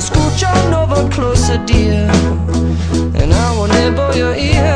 Scooch on over closer, dear, and I will nibble your ear.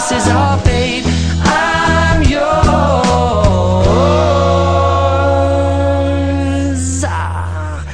this is our fate. I'm yours. Ah.